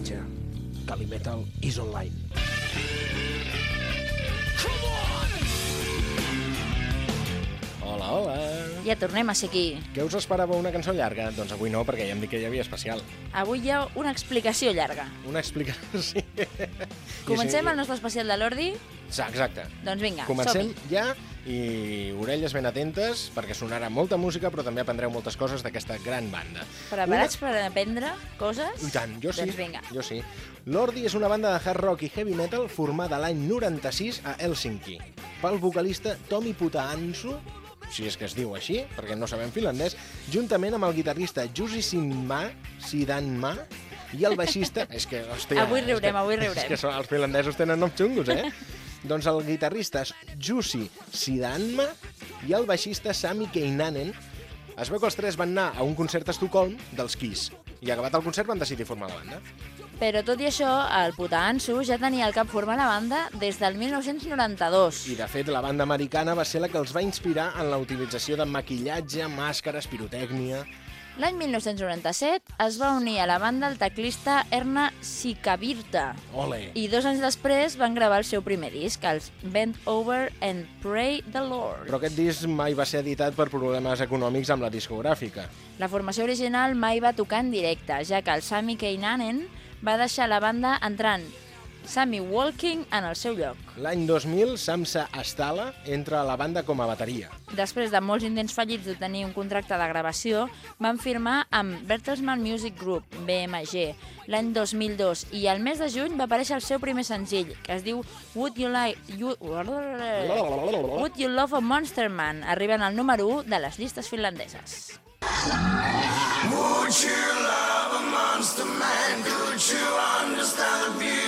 diumenge. Calimetal is online. Hola, hola. Ja tornem a ser aquí. Què us esperava una cançó llarga? Doncs avui no, perquè ja hem dit que hi havia especial. Avui hi ha una explicació llarga. Una explicació... Sí. Comencem I el nostre especial de l'Ordi? Sí, exacte. Doncs vinga, Comencem ja i orelles ben atentes perquè sonarà molta música però també aprendreu moltes coses d'aquesta gran banda. Preparats per aprendre coses? Una... I tant, jo sí. Doncs vinga. Jo sí. L'Ordi és una banda de hard rock i heavy metal formada l'any 96 a Helsinki pel vocalista Tomi Putaansu si és que es diu així, perquè no sabem finlandès, juntament amb el guitarrista Jussi Sinma, Sidanma, i el baixista... és que, hòstia... Avui riurem, és que, avui riurem. És que els finlandesos tenen noms xungos, eh? doncs el guitarrista Jussi Sidanma i el baixista Sami Keinanen. Es veu que els tres van anar a un concert a Estocolm dels Kiss i acabat el concert van decidir formar la banda. Però tot i això, el puta Ansu ja tenia el cap formar la banda des del 1992. I de fet, la banda americana va ser la que els va inspirar en la utilització de maquillatge, màscares, pirotècnia... L'any 1997 es va unir a la banda el teclista Erna Sikavirta Ole! i dos anys després van gravar el seu primer disc, els Bend Over and Pray the Lord. Però aquest disc mai va ser editat per problemes econòmics amb la discogràfica. La formació original mai va tocar en directe, ja que el Sami Keinanen va deixar la banda entrant Sammy Walking en el seu lloc. L'any 2000, Samsa Astala entra a la banda com a bateria. Després de molts intents fallits de tenir un contracte de gravació, van firmar amb Bertelsmann Music Group, BMG, l'any 2002, i al mes de juny va aparèixer el seu primer senzill, que es diu Would You Like... You... Would You Love a Monster Man, arribant al número 1 de les llistes finlandeses. Would you love a monster man? Could you understand the beauty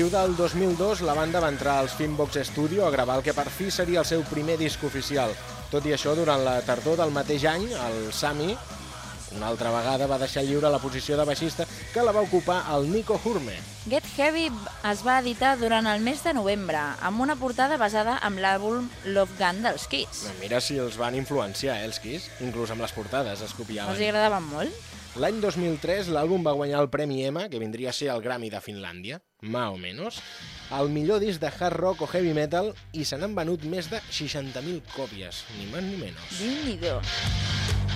L'estiu del 2002, la banda va entrar als Finbox Studio a gravar el que per fi seria el seu primer disc oficial. Tot i això, durant la tardor del mateix any, el Sami, una altra vegada, va deixar lliure la posició de baixista que la va ocupar el Nico Hurme. Get Heavy es va editar durant el mes de novembre, amb una portada basada en l'àlbum Love Gun dels Kiss. Mira si els van influenciar, eh, els Kiss. Inclús amb les portades es Els copiaven. agradaven molt? L'any 2003 l'àlbum va guanyar el Premi EMA, que vindria a ser el Grammy de Finlàndia. Más o menos, el millor disc de hard rock o heavy metal i se n'han venut més de 60.000 còpies, ni més ni menys. Déu-n'hi-do.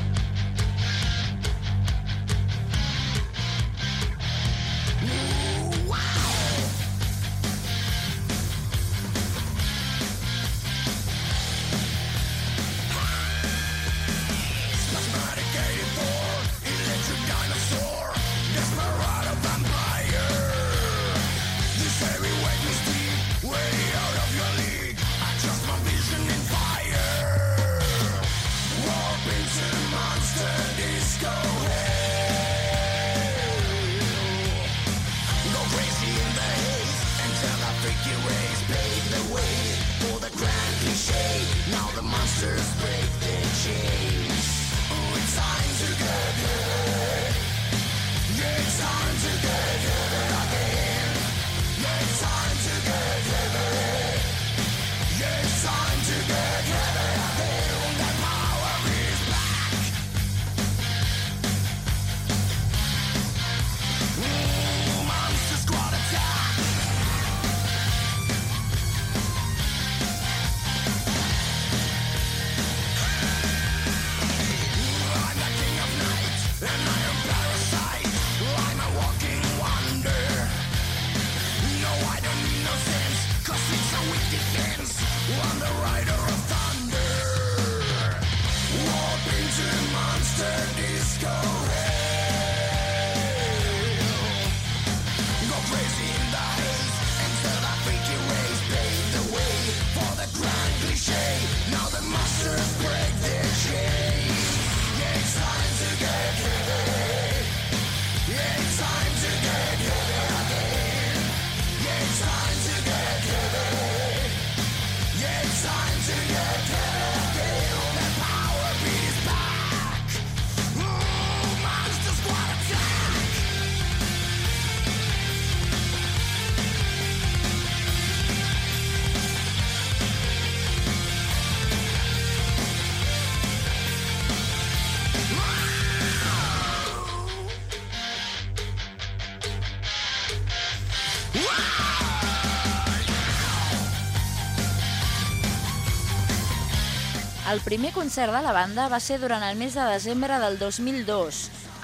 El primer concert de la banda va ser durant el mes de desembre del 2002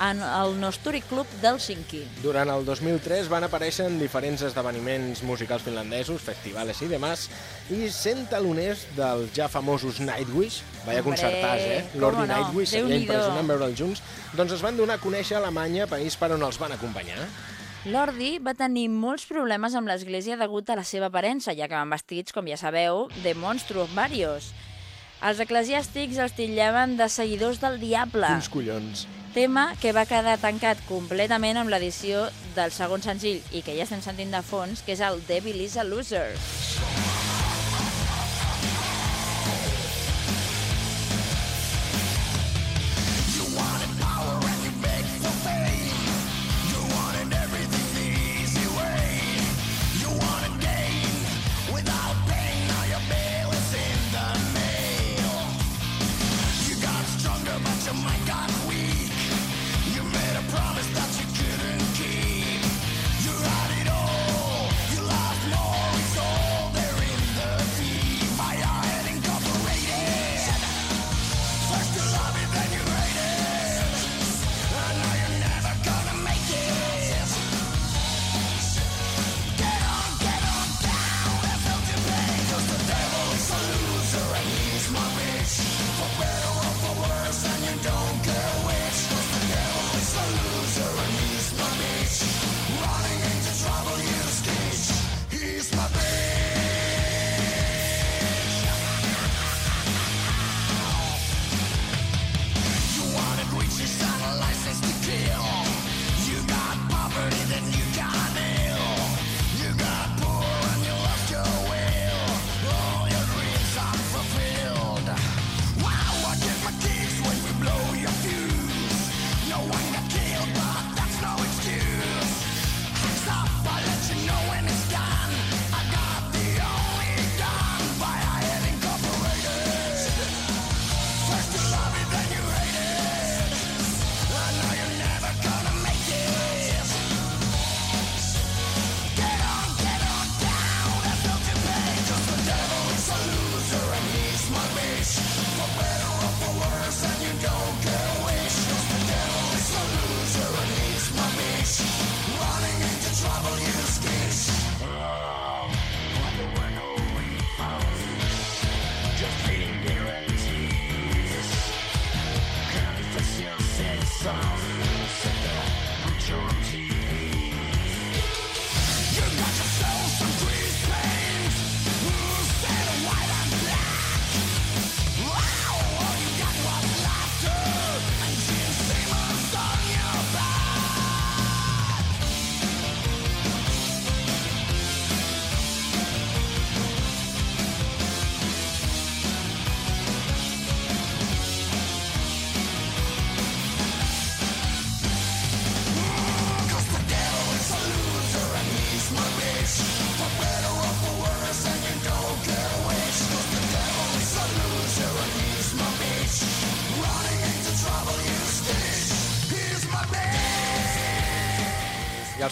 en el Nosturi Club d'Helsinki. Durant el 2003 van aparèixer en diferents esdeveniments musicals finlandesos, festivals i demás, i sent taloners dels ja famosos Nightwish, vaya Hombre, concertats, eh? Lordi no, Nightwish, seria impressionant veure'ls junts, doncs es van donar a conèixer a Alemanya, país per on els van acompanyar. Lordi va tenir molts problemes amb l'església degut a la seva aparença, ja que van vestits, com ja sabeu, de monstruos varios. Els eclesiàstics els titllaven de seguidors del diable, Quins collons. tema que va quedar tancat completament amb l'edició del segon senzill i que ja estem sentint de fons, que és el Devil is a Loser. You had it all,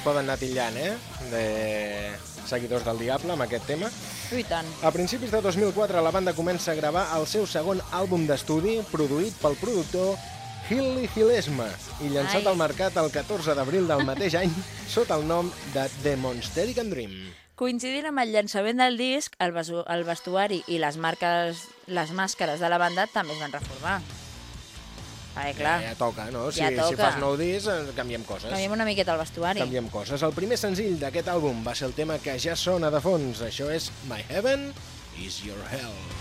poden anar titllant, eh? De seguidors del Diable amb aquest tema. I tant. A principis de 2004 la banda comença a gravar el seu segon àlbum d'estudi produït pel productor Hilly Hillesma i llançat Ai. al mercat el 14 d'abril del mateix any sota el nom de The Monsterican Dream. Coincidint amb el llançament del disc, el, el vestuari i les, marques, les màscares de la banda també es van reformar. Perquè, clar, Ja, ja toca, no? Si, Ja si toca. fas nou discs, eh, canviem coses. canviem una miqueta el vestuari. Canviem coses. El primer senzill d'aquest àlbum va ser el tema que ja sona de fons. Això és My Heaven is Your Hell.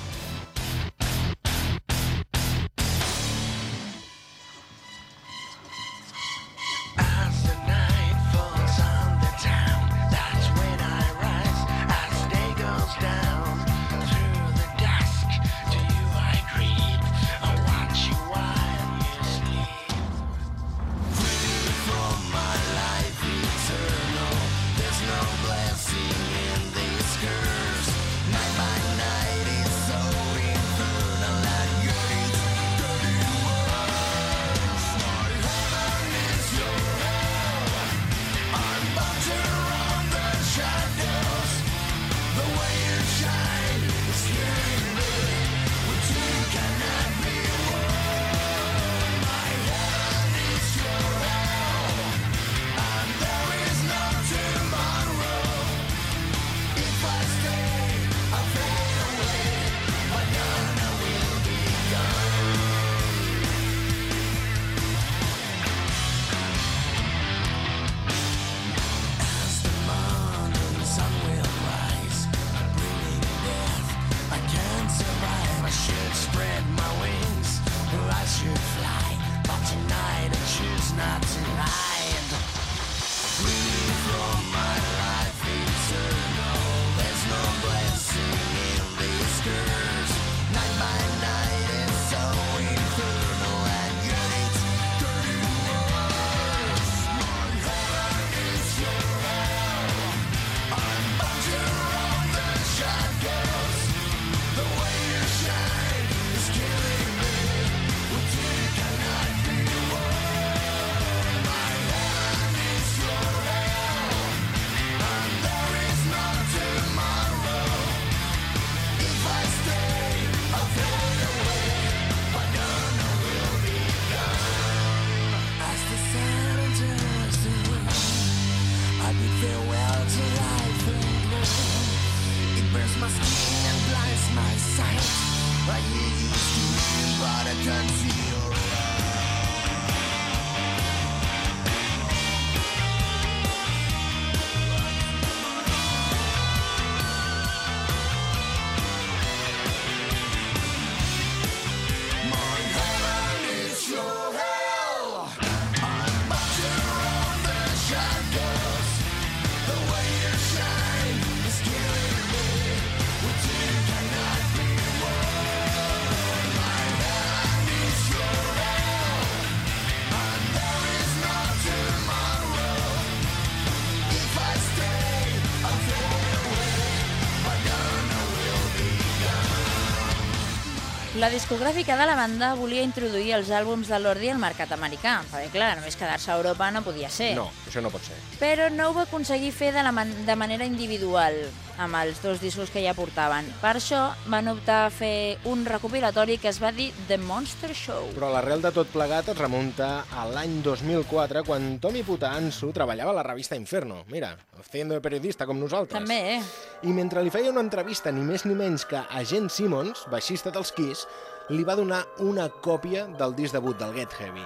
La discogràfica de la banda volia introduir els àlbums de l'Ordi al mercat americà, perquè clar, només quedar-se a Europa no podia ser. No, això no pot ser. Però no ho va aconseguir fer de, la man de manera individual, amb els dos discos que ja portaven. Per això van optar a fer un recopilatori que es va dir The Monster Show. Però l'arrel de tot plegat es remunta a l'any 2004, quan Tommy Putansu treballava a la revista Inferno. Mira, haciendo de periodista com nosaltres. També, eh? I mentre li feia una entrevista ni més ni menys que a Gent Simmons, baixista dels Kiss, li va donar una còpia del disc debut del Get Heavy.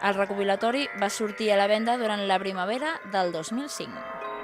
El recopilatori va sortir a la venda durant la primavera del 2005.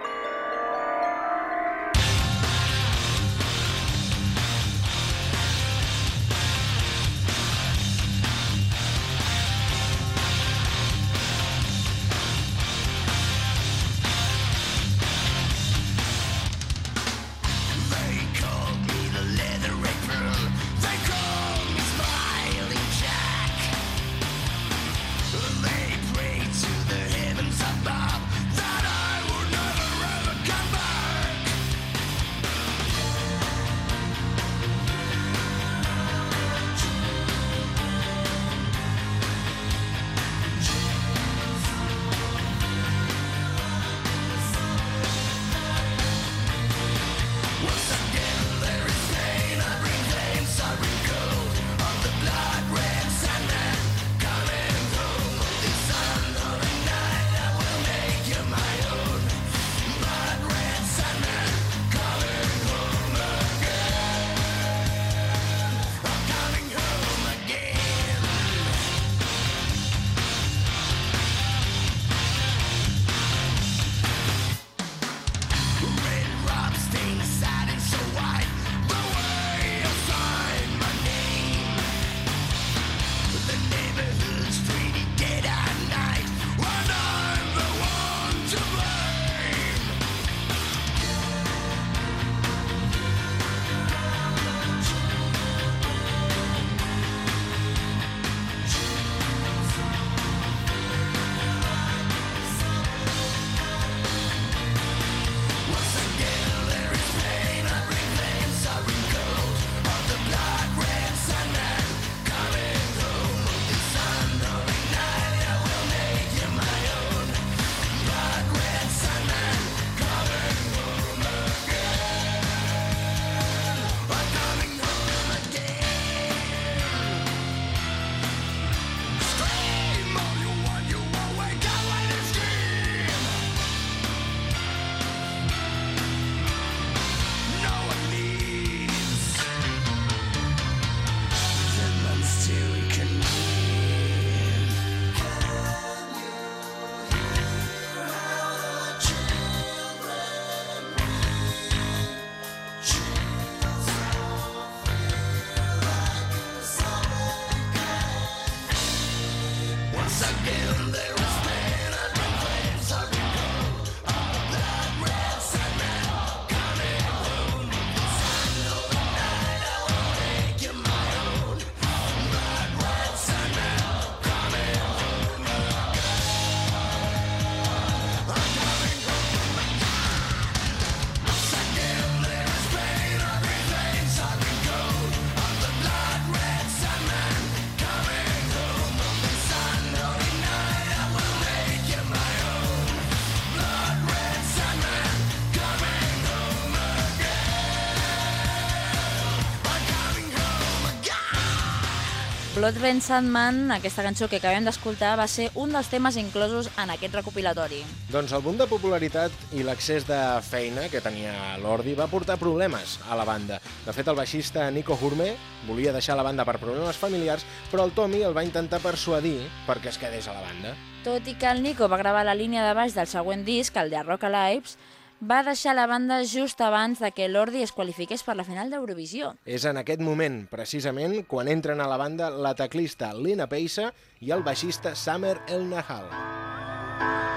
Blood Rain Sandman, aquesta cançó que acabem d'escoltar, va ser un dels temes inclosos en aquest recopilatori. Doncs el boom de popularitat i l'accés de feina que tenia l'Ordi va portar problemes a la banda. De fet, el baixista Nico Hurme volia deixar la banda per problemes familiars, però el Tommy el va intentar persuadir perquè es quedés a la banda. Tot i que el Nico va gravar la línia de baix del següent disc, el de Rock Alives, va deixar la banda just abans de que l'Ordi es qualifiqués per la final d'Eurovisió. És en aquest moment, precisament, quan entren a la banda la teclista Lina Peisa i el baixista Samer El Nahal. I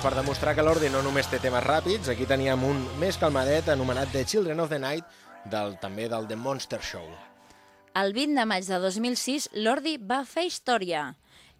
Doncs per demostrar que l'Ordi no només té temes ràpids, aquí teníem un més calmadet anomenat The Children of the Night, del, també del The Monster Show. El 20 de maig de 2006, l'Ordi va fer història.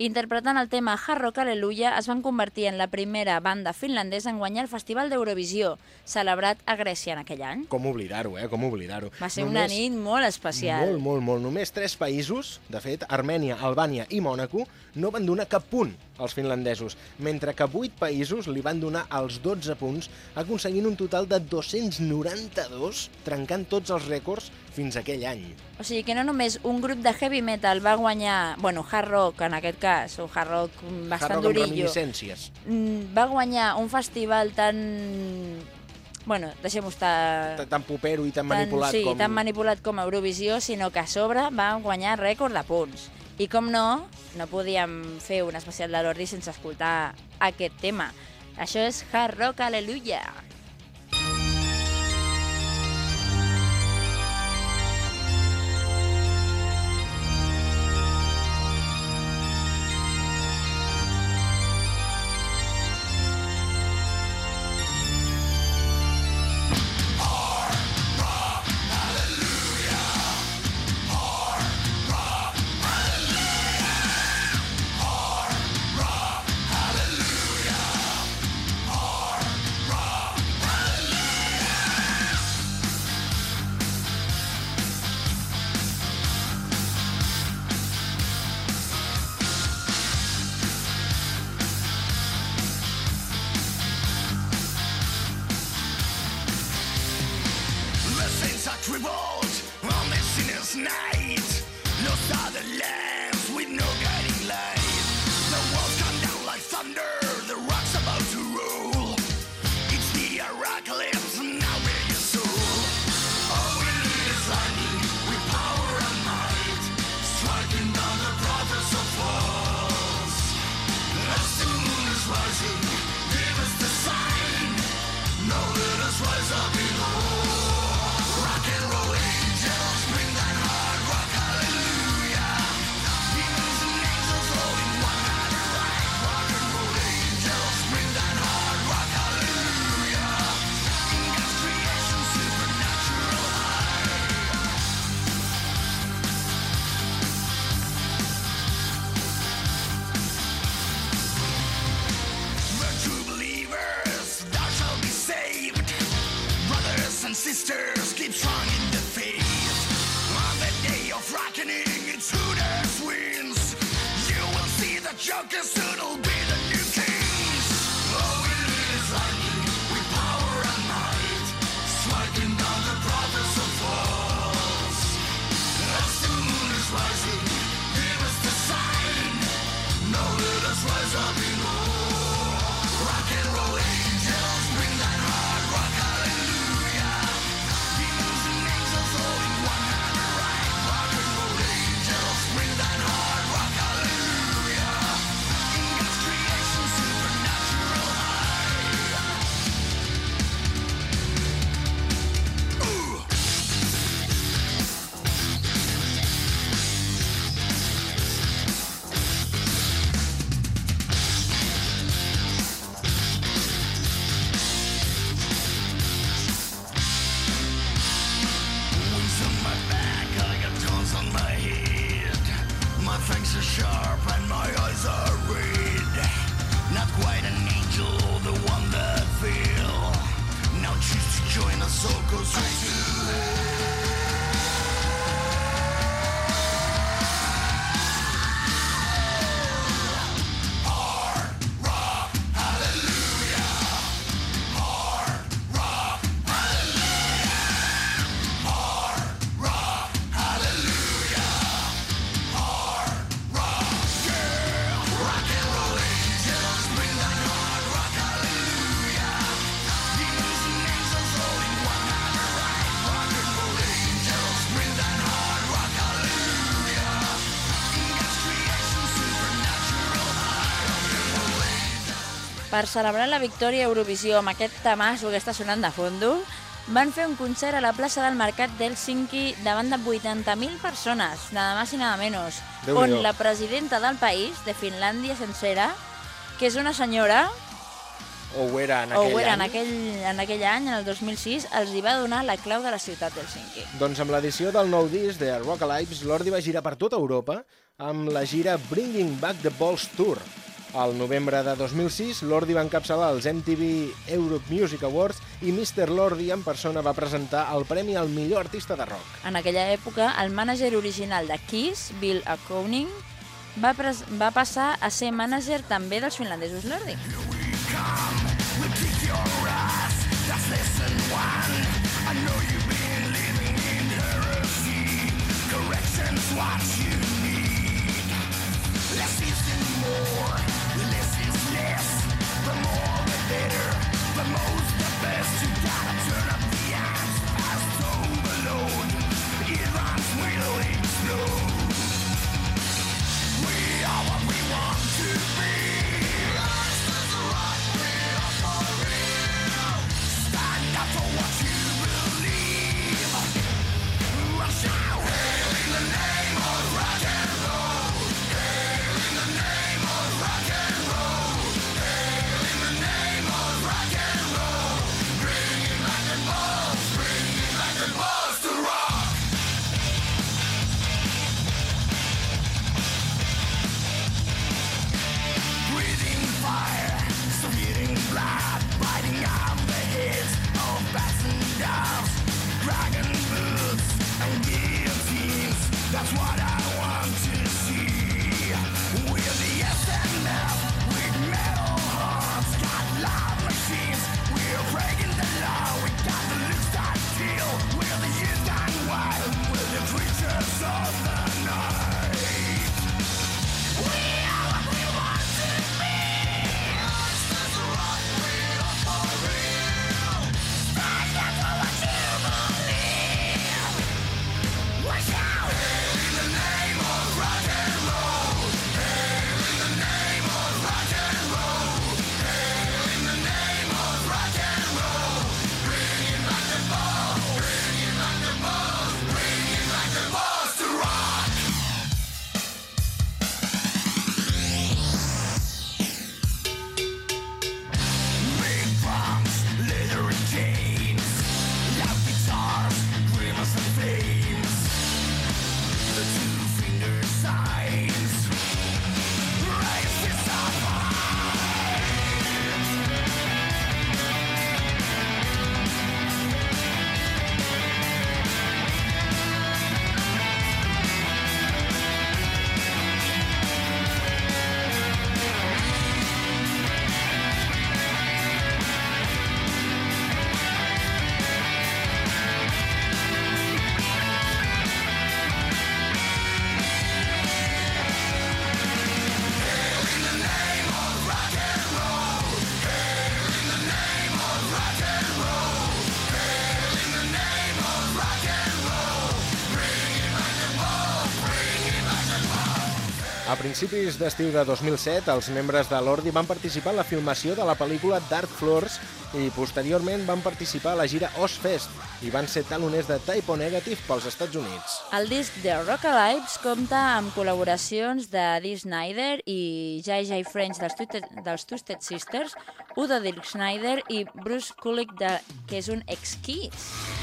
Interpretant el tema Hard Rock Aleluia, es van convertir en la primera banda finlandesa en guanyar el Festival d'Eurovisió, celebrat a Grècia en aquell any. Com oblidar-ho, eh? Com oblidar-ho. Va ser una nit molt especial. Molt, molt, molt. Només tres països, de fet, Armènia, Albània i Mònaco, no van donar cap punt als finlandesos, mentre que vuit països li van donar els 12 punts, aconseguint un total de 292, trencant tots els rècords fins aquell any. O sigui que no només un grup de heavy metal va guanyar, bueno, hard rock en aquest cas, un hard rock bastant Hard rock durillo, mm, va guanyar un festival tan... Bueno, deixem-ho estar... Tan- Tan popero i tan tan, manipulat sí, com... tan manipulat com Eurovisió, sinó que a sobre va guanyar rècord de punts. I com no, no podíem fer un especial de l'Ordi sense escoltar aquest tema. Això és Hard Rock Aleluia. See the Per celebrar la victòria a Eurovisió amb aquest tamasso que està sonant de fondo, van fer un concert a la plaça del Mercat d'Helsinki davant de 80.000 persones, nada más i nada menos, Déu-n'hi-do. on la presidenta del país, de Finlàndia sencera, que és una senyora, O ho era en o aquell ho era any. en aquell, en aquell any, en el 2006, els hi va donar la clau de la ciutat d'Helsinki. Doncs amb l'edició del nou disc de Rock Alives, l'Ordi va girar per tota Europa amb la gira Bringing Back the Balls Tour. Al novembre de 2006, Lordi va encapçalar els MTV Europe Music Awards i Mr. Lordi en persona va presentar el premi al millor artista de rock. En aquella època, el mànager original de Kiss, Bill Akoning, va, va passar a ser mànager també dels finlandesos Lordi. Rock principis d'estiu de 2007, els membres de l'Ordi van participar en la filmació de la pel·lícula Dark Floors i posteriorment van participar a la gira Ozfest i van ser taloners de Typo Negative pels Estats Units. El disc de Rock Alives compta amb col·laboracions de Dee Snyder i Jai Jai French dels Twisted, dels Twisted Sisters, Udo Dirk Snyder i Bruce Kulick, de, que és un ex-Kiss.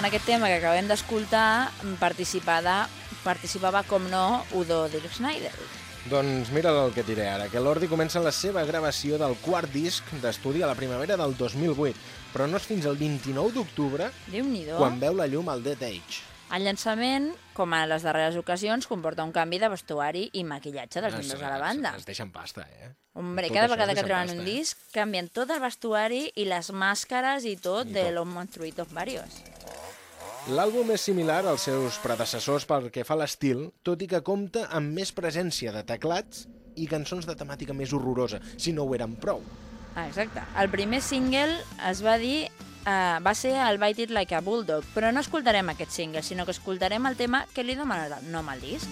En aquest tema que acabem d'escoltar participada, participava, com no, Udo Dirk Snyder. Doncs mira el que diré ara, que l'Ordi comença la seva gravació del quart disc d'estudi a la primavera del 2008, però no és fins al 29 d'octubre quan veu la llum al Dead Age. El llançament, com a les darreres ocasions, comporta un canvi de vestuari i maquillatge dels Ah, membres de la banda. Es deixen pasta, eh? Hombre, Tot cada vegada que treuen un eh? disc, canvien tot el vestuari i les màscares i tot I de tot. los monstruitos varios. L'àlbum és similar als seus predecessors pel que fa a l'estil, tot i que compta amb més presència de teclats i cançons de temàtica més horrorosa, si no ho eren prou. Ah, exacte. El primer single es va dir uh, va ser el Bite It Like a Bulldog, però no escoltarem aquest single, sinó que escoltarem el tema que li dona nom al disc.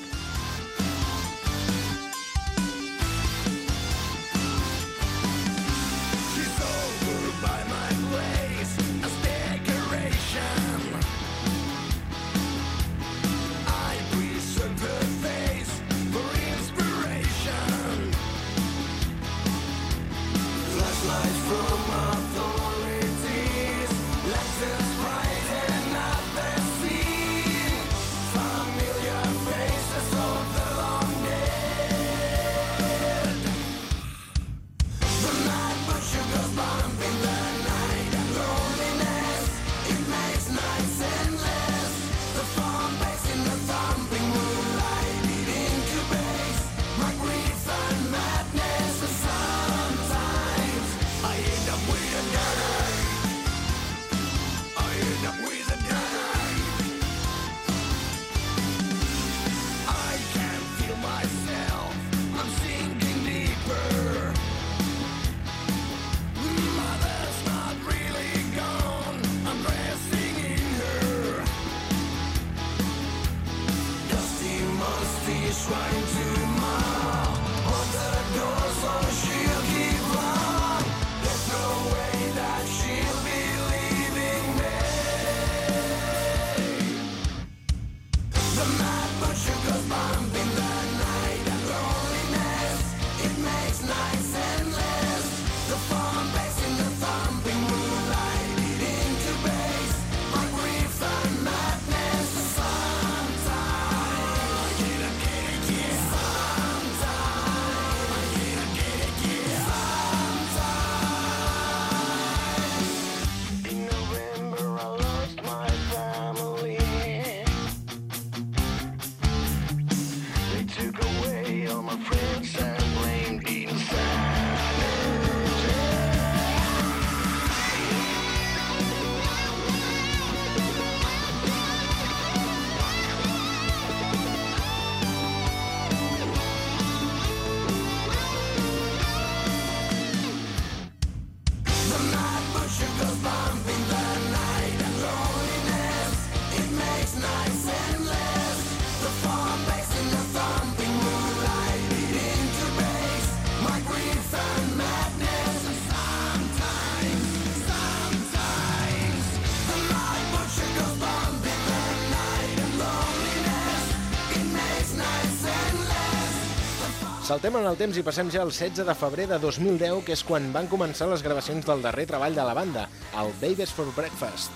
Saltem en el temps i passem ja al 16 de febrer de 2010, que és quan van començar les gravacions del darrer treball de la banda, el Babies for Breakfast.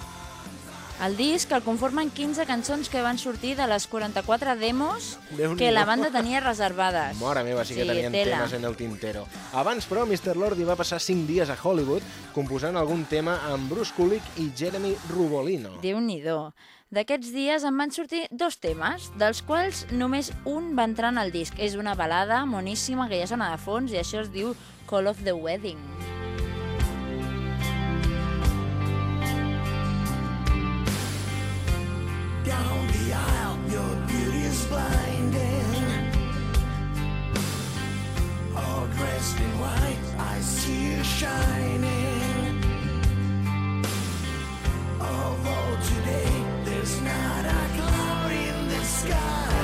El disc el conformen 15 cançons que van sortir de les 44 demos que la banda tenia reservades. Mare meva, sí que Sí, tenien tela. temes en el tintero. Abans, però, Mr. Lordi va passar 5 dies a Hollywood composant algun tema amb Bruce Kulick i Jeremy Rubolino. Déu-n'hi-do. D'aquests dies en van sortir dos temes, dels quals només un va entrar en el disc. És una balada moníssima que ja sona de fons i això es diu Call of the Wedding. Down the aisle, your beauty is blinding. All dressed in white, I see you shining. Although today there's not a cloud in the sky,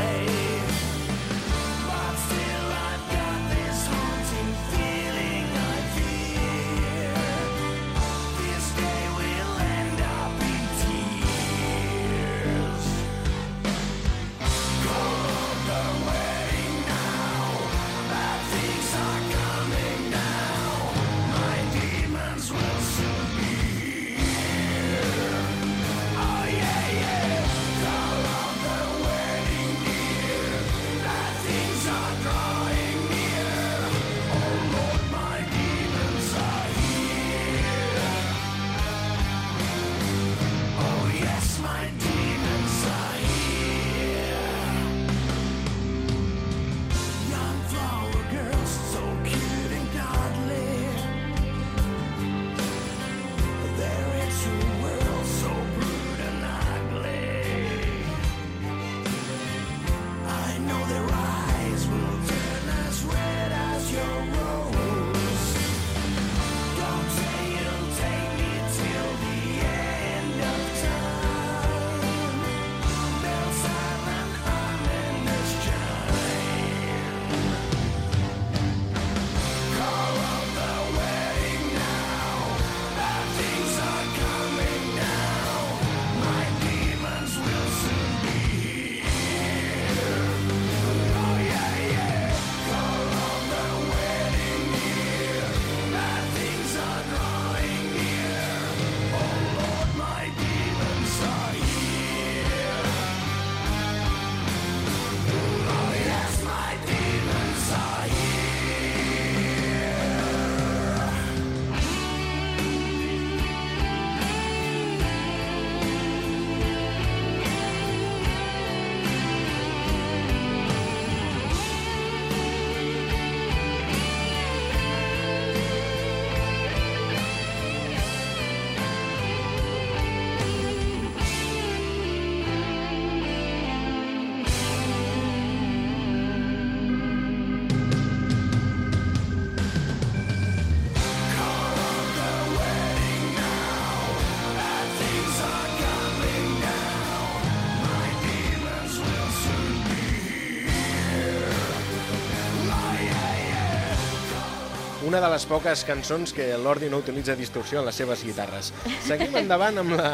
les poques cançons que l'Ordi no utilitza distorsió en les seves guitarres. Seguim endavant amb la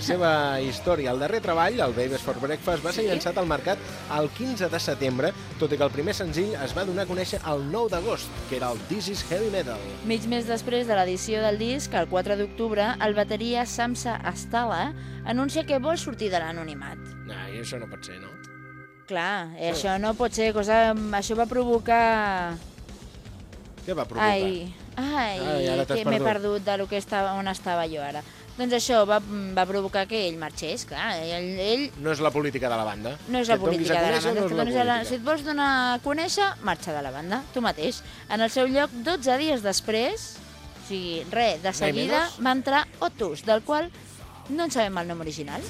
seva història. El darrer treball, el Babies for Breakfast, va ser Sí? llançat al mercat el 15 de setembre, tot i que el primer senzill es va donar a conèixer el 9 d'agost, que era el This is Heavy Metal. Mig mes després de l'edició del disc, el 4 d'octubre, el bateria Samsa Astala anuncia que vol sortir de l'anonimat. No, i això no pot ser, no? Clar, eh, això no pot ser cosa... Això va provocar... Què va provocar? Ai, ai, Ai, ara t'has que m'he perdut. de lo que estava, on estava jo ara. Doncs això va, va provocar que ell marxés, clar. Ell, ell No és la política de la banda. no és la política de la banda. no la donis a la... política. Si et vols donar a conèixer, marxa de la banda, tu mateix. En el seu lloc, 12 dies després, o sigui, res, de seguida, va entrar Otus, del qual no en sabem el nom original.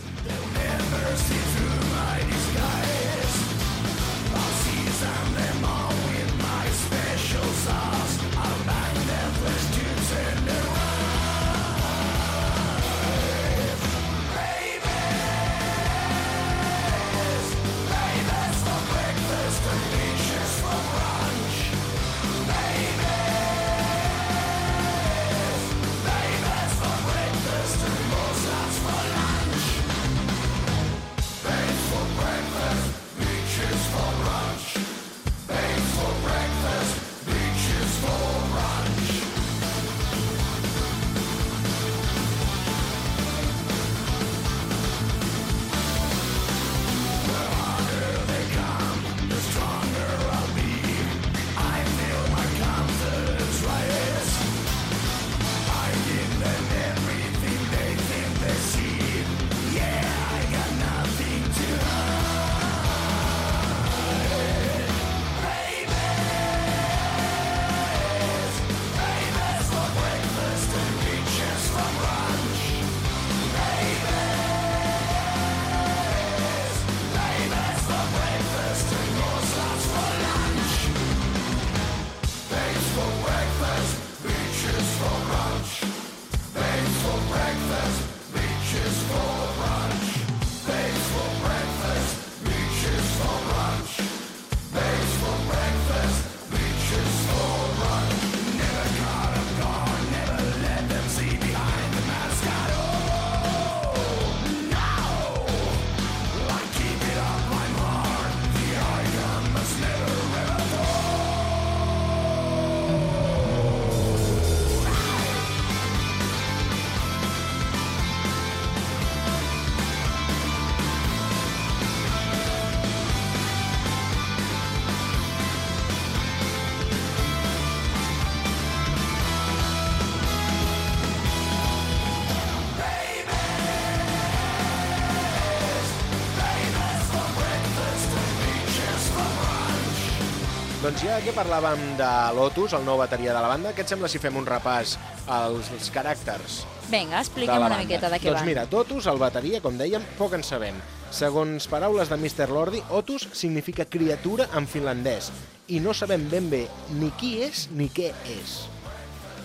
Doncs ja que parlàvem de Lotus, el nou bateria de la banda, què et sembla si fem un repàs als, als caràcters Vinga, la una banda? miqueta de què doncs van. mira, Totus, el bateria, com dèiem, poc en sabem. Segons paraules de Mr. Lordi, Otus significa criatura en finlandès i no sabem ben bé ni qui és ni què és.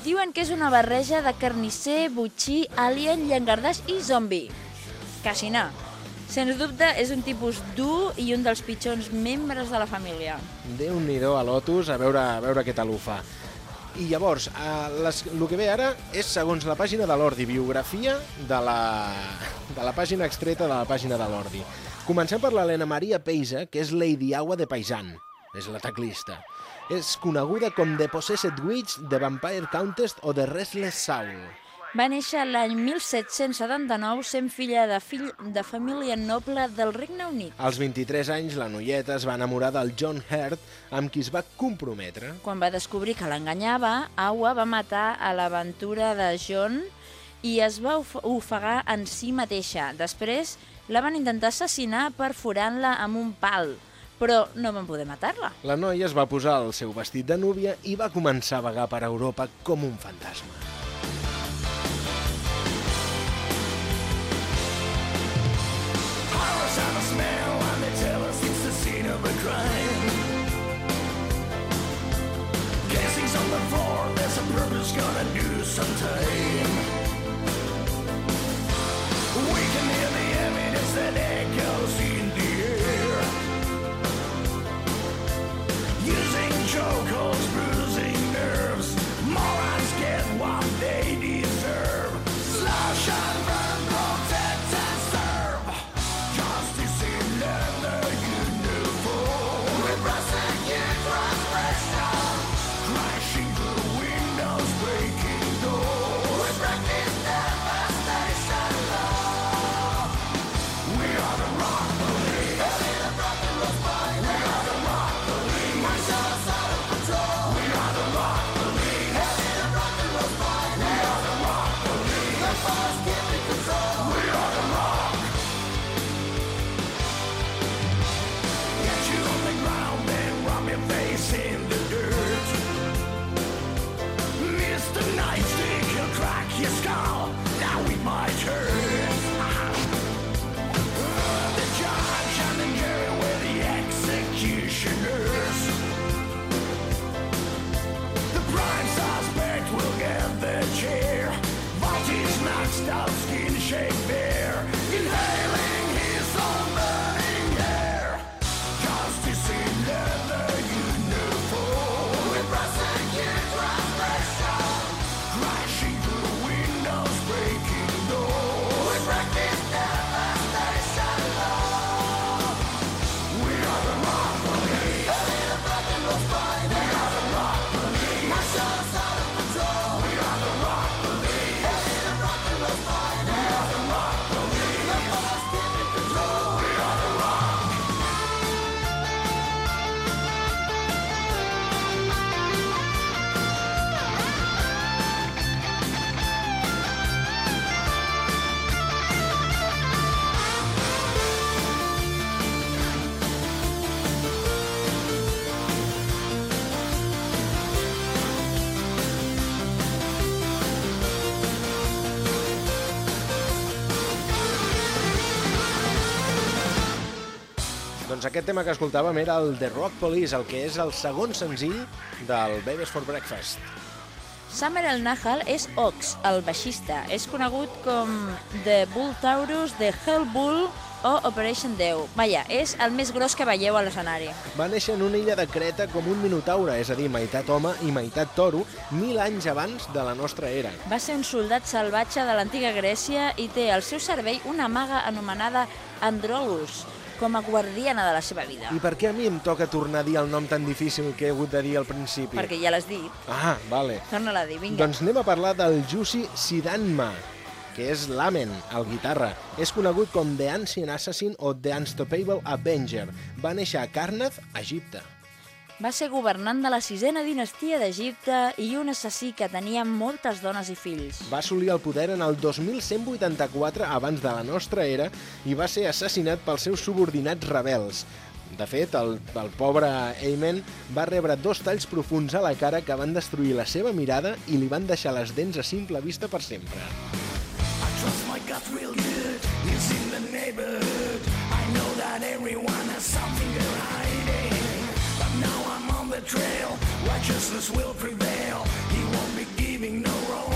Diuen que és una barreja de carnisser, butxí, alien, llangardaix i zombi. Quasi no. Sens dubte, és un tipus dur i un dels pitjors membres de la família. Déu-n'hi-do a Lotus, a veure, a veure què tal ho fa. I llavors, eh, les, el que ve ara és, segons la pàgina de l'Ordi, biografia de la, de la pàgina extreta de la pàgina de l'Ordi. Comencem per l'Helena Maria Peisa, que és Lady Agua de Paisan. És la teclista. És coneguda com The Possessed Witch, The Vampire Countess o The Restless Soul. Va néixer l'any 1779 sent filla de fill de família noble del Regne Unit. Als 23 anys, la noieta es va enamorar del John Hurt, amb qui es va comprometre. Quan va descobrir que l'enganyava, Awa va matar a l'aventura de John i es va of- ofegar en si mateixa. Després la van intentar assassinar perforant-la amb un pal, però no van poder matar-la. La noia es va posar el seu vestit de núvia i va començar a vagar per Europa com un fantasma. Horrors a smell tell us it's the scene of a crime. On the floor, there's a purpose gonna do. We can hear the evidence that echoes in the air. Using chokeholds, Doncs aquest tema que escoltàvem era el The Rock Police, el que és el segon senzill del Babies for Breakfast. Summer El Nahal és Ox, el baixista. És conegut com The Bull Taurus, The Hell Bull o Operation 10. Vaja, és el més gros que veieu a l'escenari. Va néixer en una illa de Creta com un minotaure, és a dir, meitat home i meitat toro, mil anys abans de la nostra era. Va ser un soldat salvatge de l'antiga Grècia i té al seu servei una maga anomenada Androlus, com a guardiana de la seva vida. I per què a mi em toca tornar a dir el nom tan difícil que he hagut de dir al principi? Perquè ja l'has dit. Ah, vale. Torna-la a dir, vinga. Doncs anem a parlar del Jussi Sidanma, que és l'Amen, el guitarra. És conegut com The Ancient Assassin o The Unstoppable Avenger. Va néixer a Carnath, Egipte. Va ser governant de la sisena dinastia d'Egipte i un assassí que tenia moltes dones i fills. Va assolir el poder en el 2184 abans de la nostra era i va ser assassinat pels seus subordinats rebels. De fet, el, el pobre Amen va rebre dos talls profuns a la cara que van destruir la seva mirada i li van deixar les dents a simple vista per sempre. I trust my gut real good. It's in the neighborhood. I know that everyone has something they're the trail. Righteousness will prevail. He won't be giving no romance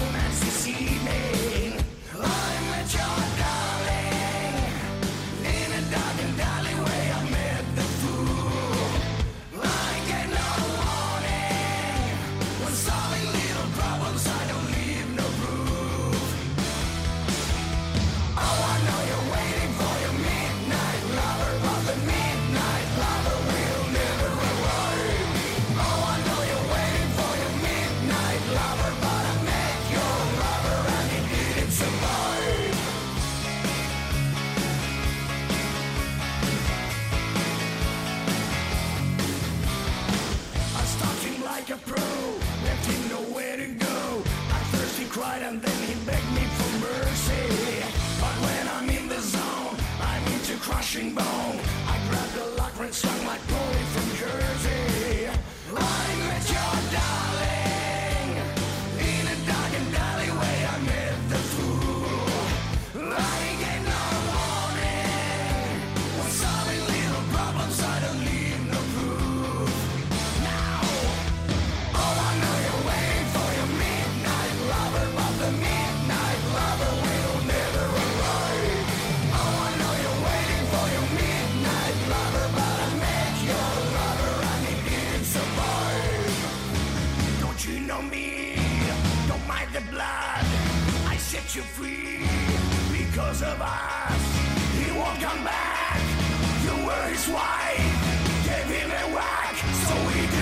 cried and then he begged me for mercy. But when I'm in the zone, I'm into crushing bone. Set you free because of us. He won't come back. You were his wife. Gave him a whack so he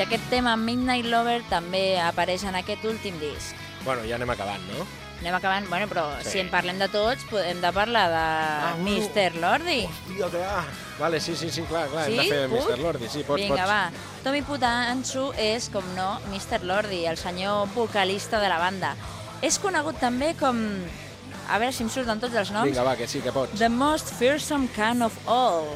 I aquest tema, Midnight Lover, també apareix en aquest últim disc. Bueno, ja anem acabant, no? Anem acabant, bueno, però Sí. si en parlem de tots, podem de parlar de Ah. Mr. Lordi. Hòstia, que... Ah, vale, sí, sí, sí, clar, clar, hem Sí? de fer? Mr. Lordi, sí, pots, Vinga, pots. va. Tommy Putansu és, com no, Mr. Lordi, el senyor vocalista de la banda. És conegut també com... A veure si em surten tots els noms. Vinga, va, que sí, que pots. The Most Fearsome Kind of All.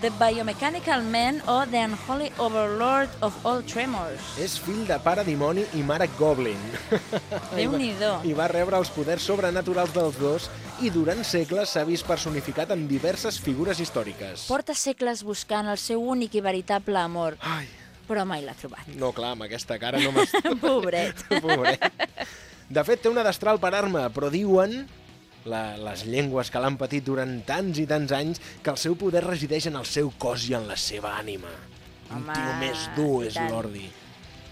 The Biomechanical Man o The Unholy Overlord of All Tremors. És fill de pare dimoni i mare goblin. Déu-n'hi-do. I va rebre els poders sobrenaturals dels dos i durant segles s'ha vist personificat en diverses figures històriques. Porta segles buscant el seu únic i veritable amor, Ai, però mai l'ha trobat. no, clar, amb aquesta cara no m'has... Pobret. Pobret. De fet, té una destral per arma, però diuen la, les llengües que l'han patit durant tants i tants anys que el seu poder resideix en el seu cos i en la seva ànima. Un Home, tio més dur és l'Ordi.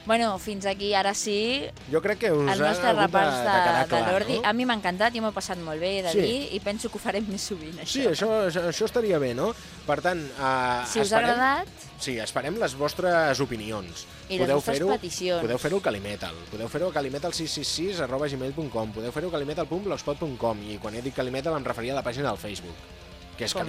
Bueno, fins aquí, ara sí, Jo crec que us el ha nostre de, repàs de, de de clar, l'Ordi. no? A mi m'ha encantat, jo m'ho he passat molt bé, de Sí. dir, i penso que ho farem més sovint, això. Sí, això, això, estaria bé, no? Per tant, uh, Si us ha esperem, agradat, Sí, esperem les vostres opinions. I les vostres peticions. Podeu fer-ho a Calimetal. Podeu fer-ho a calimetal666 arroba gmail.com. Podeu fer-ho a calimetal.blogspot.com i quan he dit Calimetal em referia a la pàgina del Facebook, que és Com no.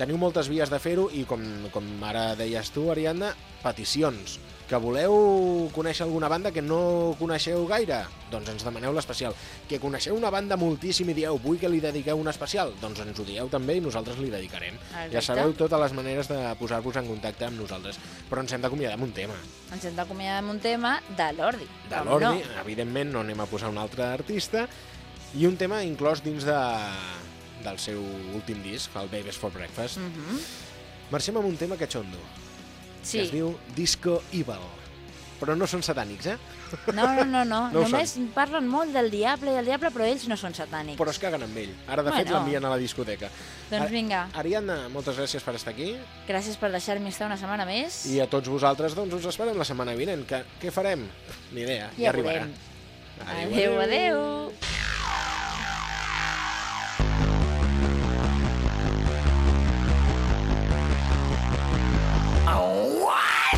Teniu moltes vies de fer-ho i, com, com ara deies tu, Ariadna, peticions. Que voleu conèixer alguna banda que no coneixeu gaire? Doncs ens demaneu l'especial. Que coneixeu una banda moltíssim i dieu vull que li dediqueu un especial? Doncs ens ho dieu també i nosaltres li dedicarem. Exacte. Ja sabeu totes les maneres de posar-vos en contacte amb nosaltres. Però ens hem d'acomiadar amb un tema. Ens hem d'acomiadar amb un tema de l'Ordi. De l'Ordi, No. evidentment no anem a posar un altre artista, i un tema inclòs dins de, del seu últim disc, el Babies for Breakfast. Mm -hmm. Marxem amb un tema catxondo, Sí. que es diu Disco Evil. Però no són satànics, eh? No, no, no, no. No Només parlen molt del diable i del diable, però ells no són satànics. Però es caguen amb ell. Ara, de fet, Bueno. l'envien a la discoteca. Doncs vinga, Ariadna, moltes gràcies per estar aquí. gràcies per deixar-me estar una setmana més. I a tots vosaltres, doncs, us esperem la setmana vinent. Que, què farem? Ni idea, ja, Ja arribarà. veurem. Adéu, adéu. 哇！